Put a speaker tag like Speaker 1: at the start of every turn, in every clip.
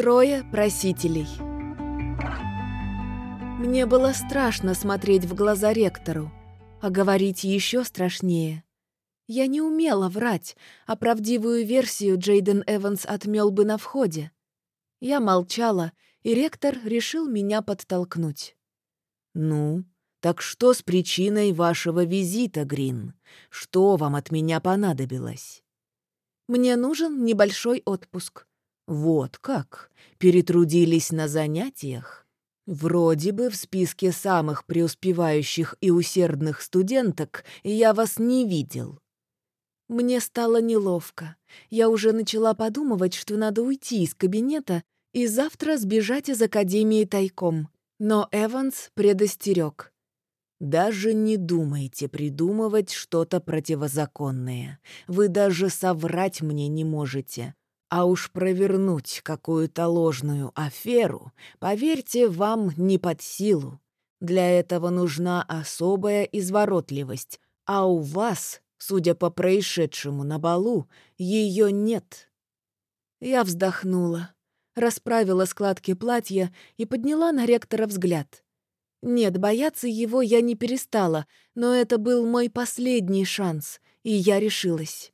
Speaker 1: Трое просителей. Мне было страшно смотреть в глаза ректору, а говорить еще страшнее. Я не умела врать, а правдивую версию Джейден Эванс отмел бы на входе. Я молчала, и ректор решил меня подтолкнуть.
Speaker 2: «Ну, так что с причиной вашего визита, Грин? Что вам от меня понадобилось?»
Speaker 1: «Мне нужен небольшой отпуск».
Speaker 2: «Вот как? Перетрудились на занятиях?» Вроде бы в списке самых преуспевающих и усердных студенток я вас не видел.
Speaker 1: Мне стало неловко. Я уже начала подумывать, что надо уйти из кабинета и завтра сбежать из академии тайком. Но Эванс предостерег.
Speaker 2: Даже не думайте придумывать что-то противозаконное. Вы даже соврать мне не можете. А уж провернуть какую-то ложную аферу, поверьте, вам не под силу. Для этого нужна особая изворотливость, а у вас, судя по происшедшему на балу, ее нет.
Speaker 1: Я вздохнула, расправила складки платья и подняла на ректора взгляд. Нет, бояться его я не перестала, но это был мой последний шанс, и я решилась.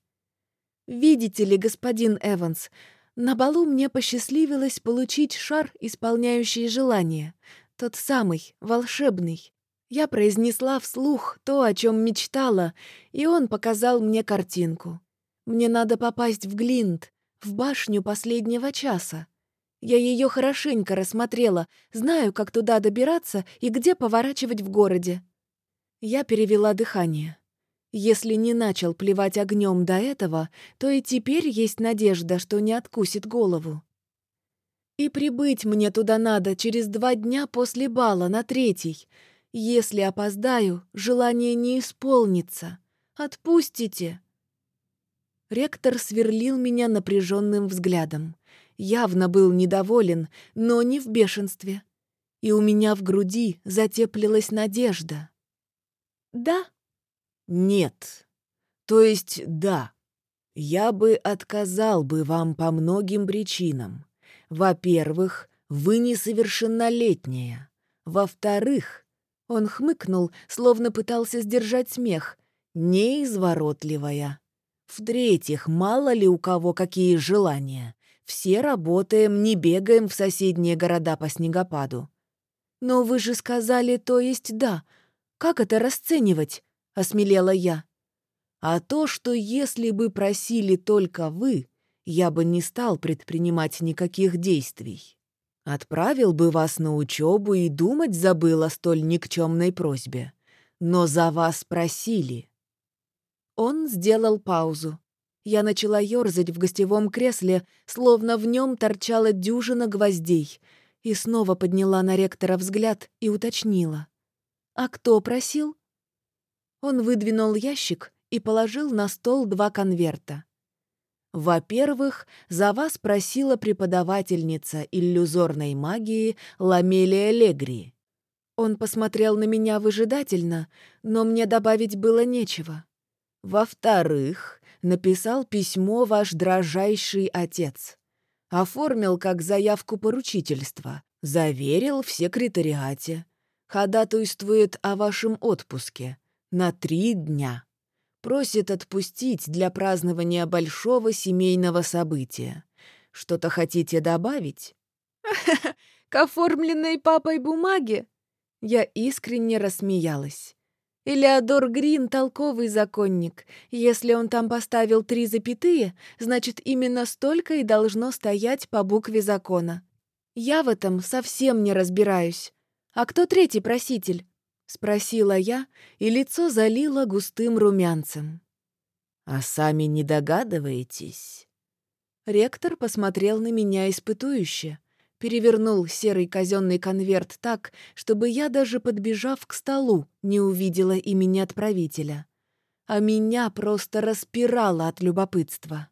Speaker 1: «Видите ли, господин Эванс, на балу мне посчастливилось получить шар, исполняющий желание. Тот самый, волшебный. Я произнесла вслух то, о чем мечтала, и он показал мне картинку. Мне надо попасть в Глинт, в башню последнего часа. Я ее хорошенько рассмотрела, знаю, как туда добираться и где поворачивать в городе. Я перевела дыхание. Если не начал плевать огнем до этого, то и теперь есть надежда, что не откусит голову. И прибыть мне туда надо через два дня после бала на третий. Если опоздаю, желание не исполнится. Отпустите. Ректор сверлил меня напряженным взглядом. Явно был недоволен, но не в бешенстве. И у меня в груди затеплилась надежда. «Да»,
Speaker 2: нет. То есть да. Я бы отказал бы вам по многим причинам. Во-первых, вы несовершеннолетняя. Во-вторых, он хмыкнул, словно пытался сдержать смех, неизворотливая. В-третьих, мало ли у кого какие желания. Все работаем, не бегаем в соседние города по снегопаду.
Speaker 1: Но вы же сказали, то есть да. Как это расценивать? Осмелела я.
Speaker 2: А то, что если бы просили только вы, я бы не стал предпринимать никаких действий. Отправил бы вас на учебу и думать забыл о столь никчемной просьбе. Но за вас просили.
Speaker 1: Он сделал паузу. Я начала ерзать в гостевом кресле, словно в нем торчала дюжина гвоздей, и снова подняла на ректора взгляд и уточнила. «А кто просил?» Он выдвинул ящик и положил на стол два конверта. Во-первых, за вас просила преподавательница иллюзорной магии Ламелия Легри. Он посмотрел на меня выжидательно, но мне добавить было нечего. Во-вторых, написал письмо ваш дрожайший отец. Оформил как заявку поручительства, заверил в секретариате. Ходатайствует о вашем отпуске на три дня. Просит отпустить для празднования большого семейного события. Что-то хотите добавить? К оформленной папой бумаге? Я искренне рассмеялась. Элеодор Грин — толковый законник. Если он там поставил три запятые, значит, именно столько и должно стоять по букве закона. Я в этом совсем не разбираюсь. А кто третий проситель? — спросила я, и лицо залило густым румянцем.
Speaker 2: «А сами не догадываетесь?»
Speaker 1: Ректор посмотрел на меня испытующе, перевернул серый казенный конверт так, чтобы я, даже подбежав к столу, не увидела имени отправителя. А меня просто распирало от любопытства.